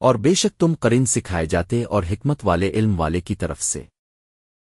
اور بے شک تم قرین سکھائے جاتے اور حکمت والے علم والے کی طرف سے۔